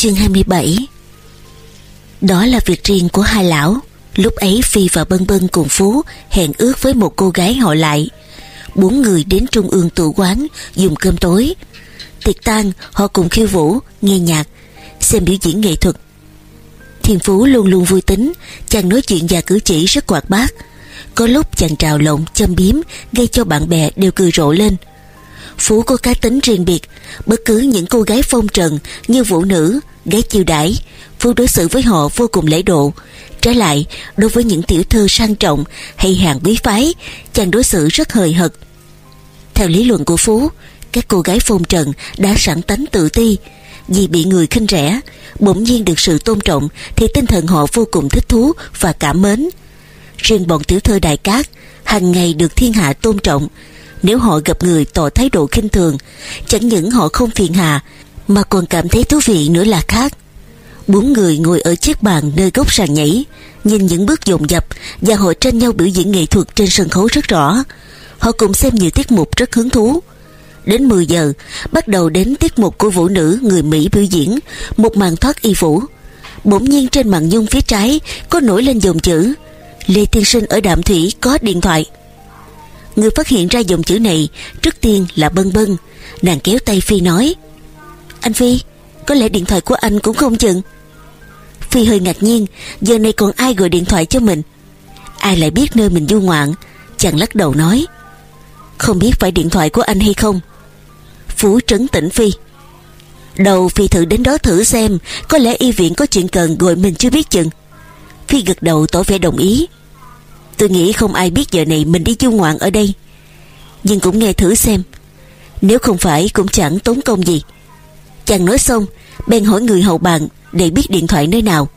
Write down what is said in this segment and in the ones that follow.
Chương 27 Đó là việc riêng của hai lão. Lúc ấy Phi và Bân Bân cùng Phú hẹn ước với một cô gái họ lại. Bốn người đến trung ương tủ quán dùng cơm tối. Tiệc tan họ cùng khiêu vũ, nghe nhạc, xem biểu diễn nghệ thuật. Thiên Phú luôn luôn vui tính Chàng nói chuyện và cử chỉ rất quạt bát. Có lúc chàng trào lộn, châm biếm Gây cho bạn bè đều cười rộ lên. Phú có cá tính riêng biệt Bất cứ những cô gái phong trần Như vũ nữ, gái chiêu đãi, Phú đối xử với họ vô cùng lễ độ. Trái lại, đối với những tiểu thư sang trọng, Hay hàng quý phái, Chàng đối xử rất hời hợt. Theo lý luận của Phú, Các cô gái phong trần đã sẵn tánh tự ti. Vì bị người khinh rẻ, Bỗng nhiên được sự tôn trọng Thì tinh thần họ vô cùng thích thú Và cảm mến. Riêng bọn tiểu thơ đại cát, hàng ngày được thiên hạ tôn trọng. Nếu họ gặp người tỏ thái độ khinh thường, Chẳng những họ không phiền hà mà còn cảm thấy thú vị nữa là khác. Bốn người ngồi ở chiếc bàn nơi góc sàn nhảy, Nhìn những bước dồn dập Và họ tranh nhau biểu diễn nghệ thuật trên sân khấu rất rõ. Họ cùng xem nhiều tiết mục rất hứng thú. Đến 10 giờ, Bắt đầu đến tiết mục của vũ nữ người Mỹ biểu diễn, Một màn thoát y vũ. Bỗng nhiên trên màn nhung phía trái Có nổi lên dòng chữ, Lê Tiên Sinh ở Đạm Thủy có điện thoại. Người phát hiện ra dòng chữ này, Trước tiên là Bân Bân. Nàng kéo tay Phi nói anh Phi, Có lẽ điện thoại của anh cũng không chừng. Phi hơi ngạc nhiên, Giờ này còn ai gọi điện thoại cho mình? Ai lại biết nơi mình du ngoạn? Chàng lắc đầu nói. Không biết phải điện thoại của anh hay không? Phú trấn tỉnh Phi. Đầu Phi thử đến đó thử xem, Có lẽ y viện có chuyện cần gọi mình chưa biết chừng. Phi gật đầu tỏ vẻ đồng ý. Tôi nghĩ không ai biết giờ này mình đi du ngoạn ở đây. Nhưng cũng nghe thử xem. Nếu không phải cũng chẳng tốn công gì. Chàng nói xong, Bèn hỏi người hầu bàn Để biết điện thoại nơi nào.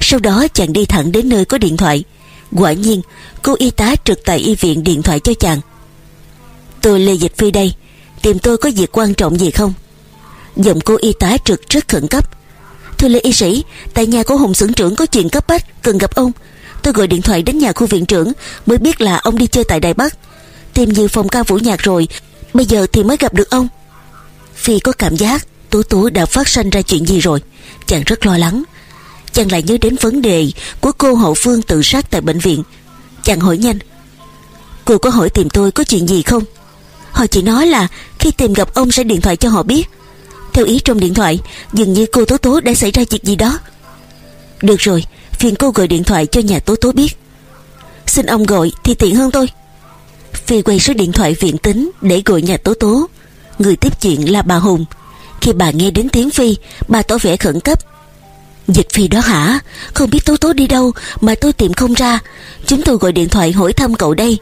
Sau đó chàng đi thẳng đến nơi có điện thoại. Quả nhiên, cô y tá trực tại y viện điện thoại cho chàng. Tôi Lê Dịch Phi đây, Tìm tôi có việc quan trọng gì không? Giọng cô y tá trực rất khẩn cấp. Thưa Lê Y Sĩ, Tại nhà của Hùng xưởng trưởng có chuyện cấp bách, Cần gặp ông. Tôi gọi điện thoại đến nhà khu viện trưởng, Mới biết là ông đi chơi tại Đài Bắc. Tìm nhiều phòng ca vũ nhạc rồi, Bây giờ thì mới gặp được ông. Phi có cảm giác tú tú đã phát sinh ra chuyện gì rồi? Chàng rất lo lắng. Chàng lại nhớ đến vấn đề Của cô hậu phương tự sát tại bệnh viện. Chàng hỏi nhanh, Cô có hỏi tìm tôi có chuyện gì không? Họ chỉ nói là Khi tìm gặp ông sẽ điện thoại cho họ biết. Theo ý trong điện thoại, Dường như cô Tố Tố đã xảy ra chuyện gì đó. Được rồi, Phiền cô gọi điện thoại cho nhà Tố Tố biết. Xin ông gọi thì tiện hơn tôi. Phi quay số điện thoại viện tính Để gọi nhà Tố Tố Người tiếp chuyện là bà Hùng. Khi bà nghe đến tiếng Phi, Bà tỏ vẻ khẩn cấp. Dịch Phi đó hả? Không biết Tố Tố đi đâu Mà tôi tìm không ra. Chúng tôi gọi điện thoại hỏi thăm cậu đây.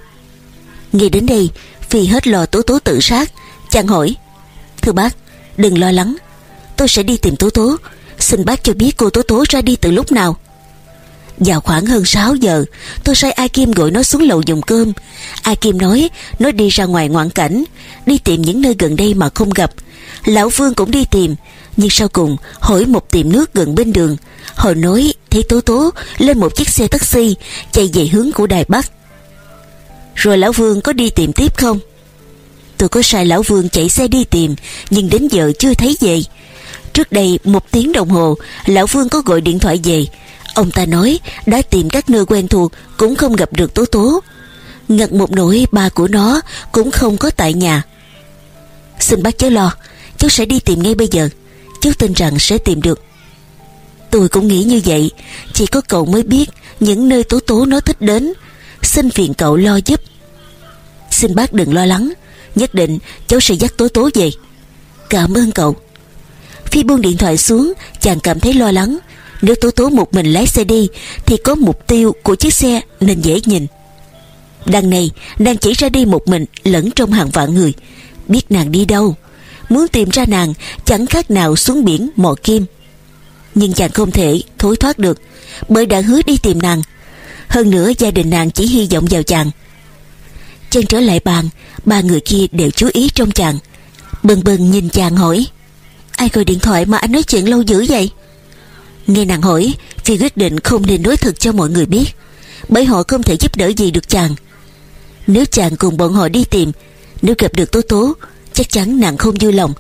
Nghe đến đây, Phi hết lo Tố Tố tự sát, Chàng hỏi, Thưa bác, đừng lo lắng. Tôi sẽ đi tìm Tố Tố. Xin bác cho biết cô Tố Tố ra đi từ lúc nào. Vào khoảng hơn 6 giờ Tôi sai Ai Kim gọi nó xuống lầu dùng cơm. Ai Kim nói, Nó đi ra ngoài ngoạn cảnh, Đi tìm những nơi gần đây mà không gặp. Lão Vương cũng đi tìm, Nhưng sau cùng hỏi một tiệm nước gần bên đường. Họ nói thấy Tố Tố Lên một chiếc xe taxi, Chạy về hướng của Đài Bắc. Rồi Lão Vương có đi tìm tiếp không? Tôi có sai Lão Vương chạy xe đi tìm, Nhưng đến giờ chưa thấy về. Trước đây một tiếng đồng hồ, Lão Vương có gọi điện thoại về. Ông ta nói đã tìm các nơi quen thuộc, Cũng không gặp được Tố Tố. Ngặt một nỗi, ba của nó Cũng không có tại nhà. Xin bác chớ lo, Cháu sẽ đi tìm ngay bây giờ. Cháu tin rằng sẽ tìm được. Tôi cũng nghĩ như vậy, Chỉ có cậu mới biết Những nơi Tố Tố nó thích đến. Xin phiền cậu lo giúp. Xin bác đừng lo lắng, Nhất định cháu sẽ dắt Tố Tố về. Cảm ơn cậu. Phi buông điện thoại xuống, Chàng cảm thấy lo lắng. Nếu Tố Tố một mình lái xe đi, Thì có mục tiêu của chiếc xe nên dễ nhìn. Đằng này đang chỉ ra đi một mình lẫn trong hàng vạn người. Biết nàng đi đâu. Muốn tìm ra nàng, Chẳng khác nào xuống biển mò kim. Nhưng chàng không thể thối thoát được, Bởi đã hứa đi tìm nàng. Hơn nữa, gia đình nàng chỉ hy vọng vào chàng. Chân trở lại bàn, Ba người kia đều chú ý trong chàng. Bần bần nhìn chàng hỏi, Ai gọi điện thoại mà anh nói chuyện lâu dữ vậy? Nghe nàng hỏi, Phi quyết định không nên nói thật cho mọi người biết, Bởi họ không thể giúp đỡ gì được chàng. Nếu chàng cùng bọn họ đi tìm nếu gặp được Tố Tố, Chắc chắn nàng không vui lòng.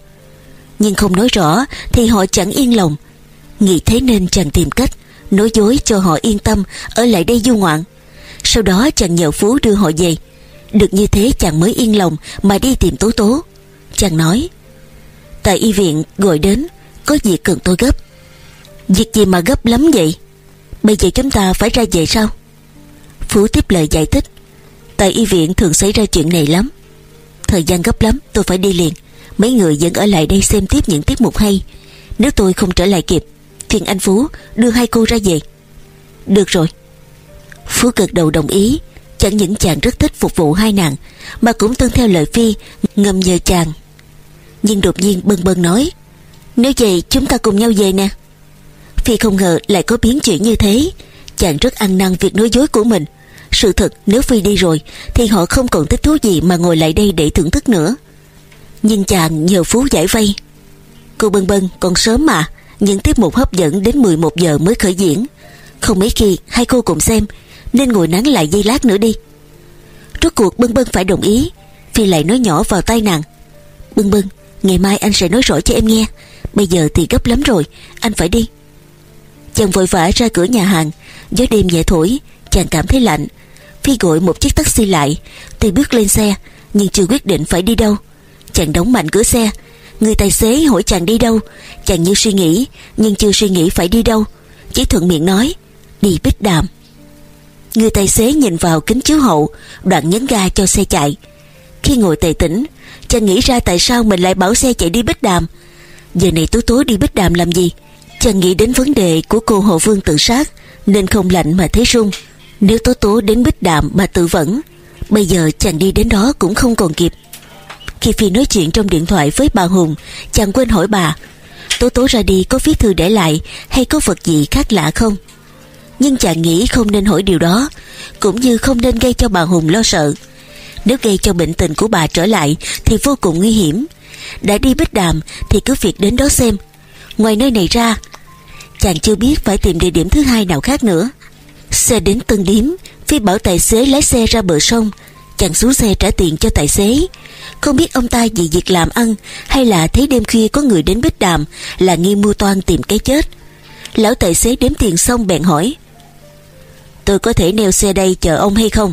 Nhưng không nói rõ Thì họ chẳng yên lòng. Nghĩ thế nên chàng tìm cách, Nói dối cho họ yên tâm, Ở lại đây du ngoạn. Sau đó chàng nhờ Phú đưa họ về. Được như thế chàng mới yên lòng Mà đi tìm Tố Tố. Chàng nói, Tại y viện gọi đến, Có việc cần tôi gấp. Việc gì mà gấp lắm vậy? Bây giờ chúng ta phải ra về sao? Phú tiếp lời giải thích, Tại y viện thường xảy ra chuyện này lắm. Thời gian gấp lắm, tôi phải đi liền. Mấy người vẫn ở lại đây xem tiếp những tiết mục hay. Nếu tôi không trở lại kịp Phiền anh Phú đưa hai cô ra về. Được rồi. Phú gật đầu đồng ý. Chẳng những chàng rất thích phục vụ hai nàng, Mà cũng tuân theo lời Phi, Ngầm nhờ chàng. Nhưng đột nhiên bân bân nói, Nếu vậy, chúng ta cùng nhau về nè. Phi không ngờ lại có biến chuyển như thế. Chàng rất ăn năn việc nói dối của mình. Sự thật, nếu Phi đi rồi, Thì họ không còn thích thú gì mà ngồi lại đây để thưởng thức nữa. Nhưng chàng nhờ Phú giải vây. Cô Bân Bân còn sớm mà Những tiết mục hấp dẫn đến 11 giờ mới khởi diễn. Không mấy khi, hai cô cùng xem, Nên ngồi nắng lại giây lát nữa đi. Rốt cuộc Bân Bân phải đồng ý. Phi lại nói nhỏ vào tay nàng. Bân Bân, Ngày mai anh sẽ nói rõ cho em nghe. Bây giờ thì gấp lắm rồi, Anh phải đi. Chàng vội vã ra cửa nhà hàng. Gió đêm nhẹ thổi, Chàng cảm thấy lạnh. Phi gọi một chiếc taxi lại. Tuy bước lên xe, Nhưng chưa quyết định phải đi đâu. Chàng đóng mạnh cửa xe. Người tài xế hỏi chàng đi đâu. Chàng như suy nghĩ, Nhưng chưa suy nghĩ phải đi đâu. Chỉ thuận miệng nói, Đi bích đàm. Người tài xế nhìn vào kính chiếu hậu, Đoạn nhấn ga cho xe chạy. Khi ngồi tề tỉnh Chàng nghĩ ra tại sao mình lại bảo xe chạy đi bích đàm. Giờ này tối tối đi bích đàm làm gì? Chàng nghĩ đến vấn đề của cô Hồ Vương tự sát, Nên không lạnh mà thấy run. Nếu Tố Tố đến Bích Đạm mà tự vẫn, Bây giờ chàng đi đến đó cũng không còn kịp. Khi Phi nói chuyện trong điện thoại với bà Hùng, Chàng quên hỏi bà, Tố Tố ra đi có viết thư để lại Hay có vật gì khác lạ không? Nhưng chàng nghĩ không nên hỏi điều đó, Cũng như không nên gây cho bà Hùng lo sợ. Nếu gây cho bệnh tình của bà trở lại Thì vô cùng nguy hiểm. Đã đi Bích Đàm Thì cứ việc đến đó xem. Ngoài nơi này ra, Chàng chưa biết phải tìm địa điểm thứ hai nào khác nữa. Xe đến Tân Điếm, Phi bảo tài xế lái xe ra bờ sông Chàng xuống xe trả tiền cho tài xế. Không biết ông ta vì việc làm ăn Hay là thấy đêm khuya có người đến Bích Đàm Là nghi mưu toan tìm cái chết. Lão tài xế đếm tiền xong bèn hỏi, Tôi có thể neo xe đây chờ ông hay không?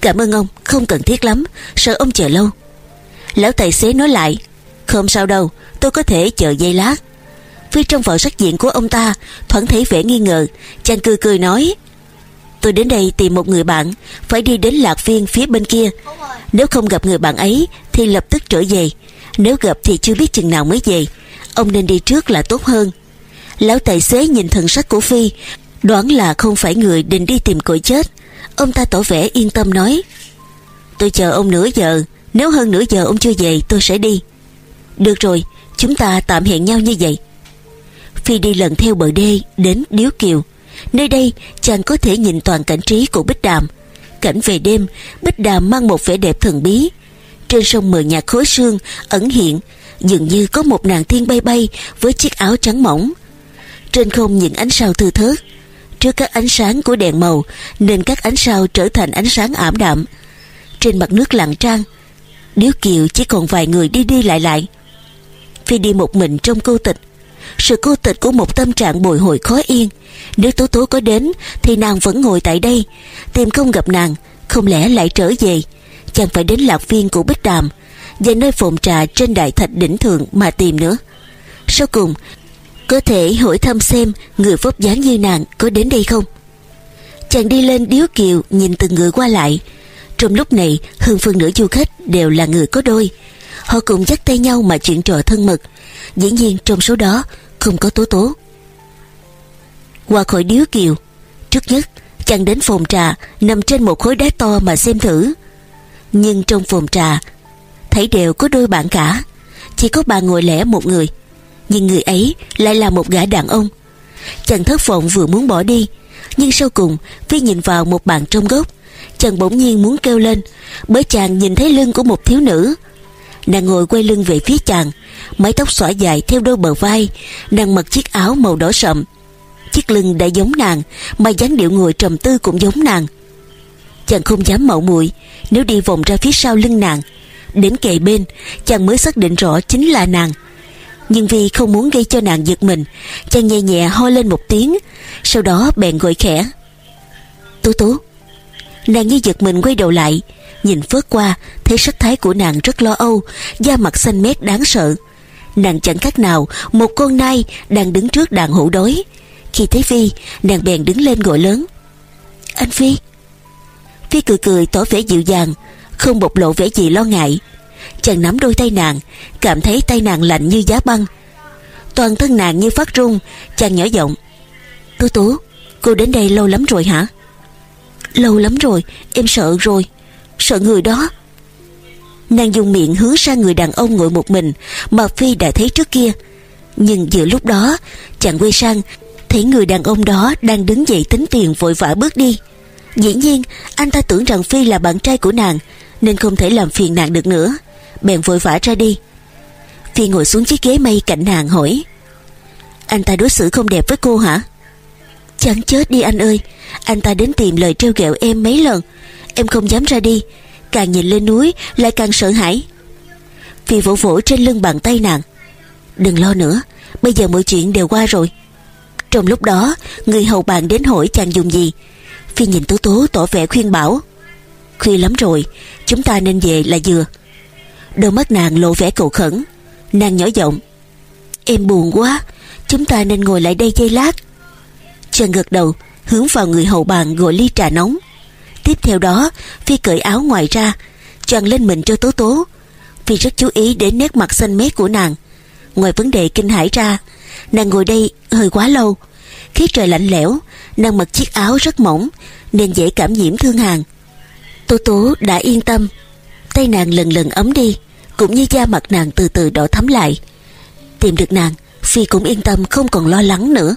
Cảm ơn ông, Không cần thiết lắm, Sợ ông chờ lâu. Lão tài xế nói lại, Không sao đâu, Tôi có thể chờ giây lát. Phi trong vợ sắc diện của ông ta, Thoáng thấy vẻ nghi ngờ. Chàng cười cười nói, Tôi đến đây tìm một người bạn, Phải đi đến lạc viên phía bên kia. Nếu không gặp người bạn ấy Thì lập tức trở về. Nếu gặp thì chưa biết chừng nào mới về. Ông nên đi trước là tốt hơn. Lão tài xế nhìn thần sắc của Phi, Đoán là không phải người định đi tìm cội chết. Ông ta tỏ vẻ yên tâm nói, Tôi chờ ông nửa giờ, Nếu hơn nửa giờ ông chưa về, tôi sẽ đi. Được rồi, Chúng ta tạm hẹn nhau như vậy. Phi đi lần theo bờ đê đến Điếu Kiều. Nơi đây, chàng có thể nhìn toàn cảnh trí của Bích Đàm. Cảnh về đêm, Bích Đàm mang một vẻ đẹp thần bí. Trên sông mờ nhạt khối sương Ẩn hiện, Dường như có một nàng thiên bay bay Với chiếc áo trắng mỏng. Trên không những ánh sao thư thớt. Trước các ánh sáng của đèn màu, Nên các ánh sao trở thành ánh sáng ảm đạm. Trên mặt nước lặng trang, Điếu Kiều chỉ còn vài người đi đi lại lại. Phi đi một mình trong cô tịch. Sự cô tịch của một tâm trạng bồi hồi khó yên. Nếu Tố Tố có đến, Thì nàng vẫn ngồi tại đây, Tìm không gặp nàng, Không lẽ lại trở về? Chẳng phải đến lạc viên của Bích Đàm, Và nơi phồn trà trên đại thạch đỉnh thượng Mà tìm nữa. Sau cùng, Có thể hỏi thăm xem Người vóc dáng như nàng có đến đây không? Chàng đi lên điếu kiều Nhìn từng người qua lại. Trong lúc này hơn phân nửa du khách Đều là người có đôi. Họ cùng dắt tay nhau mà chuyện trò thân mật. Dĩ nhiên trong số đó Không có tố tố. Qua khỏi điếu kiều, Trước nhất, chàng đến phòng trà Nằm trên một khối đá to mà xem thử. Nhưng trong phòng trà, Thấy đều có đôi bạn cả. Chỉ có bà ngồi lẻ một người, Nhưng người ấy lại là một gã đàn ông. Chàng thất vọng vừa muốn bỏ đi, Nhưng sau cùng khi nhìn vào một bạn trong góc Chàng bỗng nhiên muốn kêu lên, Bởi chàng nhìn thấy lưng của một thiếu nữ. Nàng ngồi quay lưng về phía chàng, Mái tóc xõa dài theo đôi bờ vai, Nàng mặc chiếc áo màu đỏ sậm. Chiếc lưng đã giống nàng, Mà dáng điệu ngồi trầm tư cũng giống nàng. Chàng không dám mạo muội, Nếu đi vòng ra phía sau lưng nàng. Đến kề bên, Chàng mới xác định rõ chính là nàng. Nhưng vì không muốn gây cho nàng giật mình, Chàng nhẹ nhẹ ho lên một tiếng, Sau đó bèn gọi khẽ. Tú tú Nàng như giật mình quay đầu lại Nhìn phớt qua, Thấy sắc thái của nàng rất lo âu, Da mặt xanh mét đáng sợ. Nàng chẳng khác nào Một con nai đang đứng trước đàn hổ đói. Khi thấy Phi, Nàng bèn đứng lên gọi lớn. Anh Phi. Phi cười cười tỏ vẻ dịu dàng, Không bộc lộ vẻ gì lo ngại. Chàng nắm đôi tay nàng, Cảm thấy tay nàng lạnh như giá băng. Toàn thân nàng như phát run, Chàng nhỏ giọng Tú tú cô đến đây lâu lắm rồi hả? Lâu lắm rồi, em sợ rồi. Sợ người đó. Nàng dùng miệng hướng sang người đàn ông ngồi một mình Mà Phi đã thấy trước kia. Nhưng giữa lúc đó, Chàng quay sang Thấy người đàn ông đó đang đứng dậy tính tiền vội vã bước đi. Dĩ nhiên, anh ta tưởng rằng Phi là bạn trai của nàng, Nên không thể làm phiền nàng được nữa. Bèn vội vã ra đi. Phi ngồi xuống chiếc ghế mây cạnh nàng hỏi, Anh ta đối xử không đẹp với cô hả? Chẳng chết đi anh ơi, Anh ta đến tìm lời trêu ghẹo em mấy lần Em không dám ra đi. Càng nhìn lên núi, lại càng sợ hãi. Phi vỗ vỗ trên lưng bàn tay nàng. Đừng lo nữa, Bây giờ mọi chuyện đều qua rồi. Trong lúc đó, Người hầu bàn đến hỏi chàng dùng gì. Phi nhìn Tố Tố tỏ vẻ khuyên bảo. Khuya lắm rồi, Chúng ta nên về là vừa. Đôi mắt nàng lộ vẻ cầu khẩn. Nàng nhỏ giọng. Em buồn quá, Chúng ta nên ngồi lại đây giây lát. Chàng gật đầu, Hướng vào người hầu bàn gọi ly trà nóng. Tiếp theo đó, Phi cởi áo ngoài ra, Choàng lên mình cho Tố Tố. Phi rất chú ý đến nét mặt xanh mét của nàng. Ngoài vấn đề kinh hãi ra, Nàng ngồi đây hơi quá lâu. Khi trời lạnh lẽo, Nàng mặc chiếc áo rất mỏng, Nên dễ cảm nhiễm thương hàn Tố Tố đã yên tâm. Tay nàng lần lần ấm đi, Cũng như da mặt nàng từ từ đỏ thắm lại. Tìm được nàng, Phi cũng yên tâm, không còn lo lắng nữa.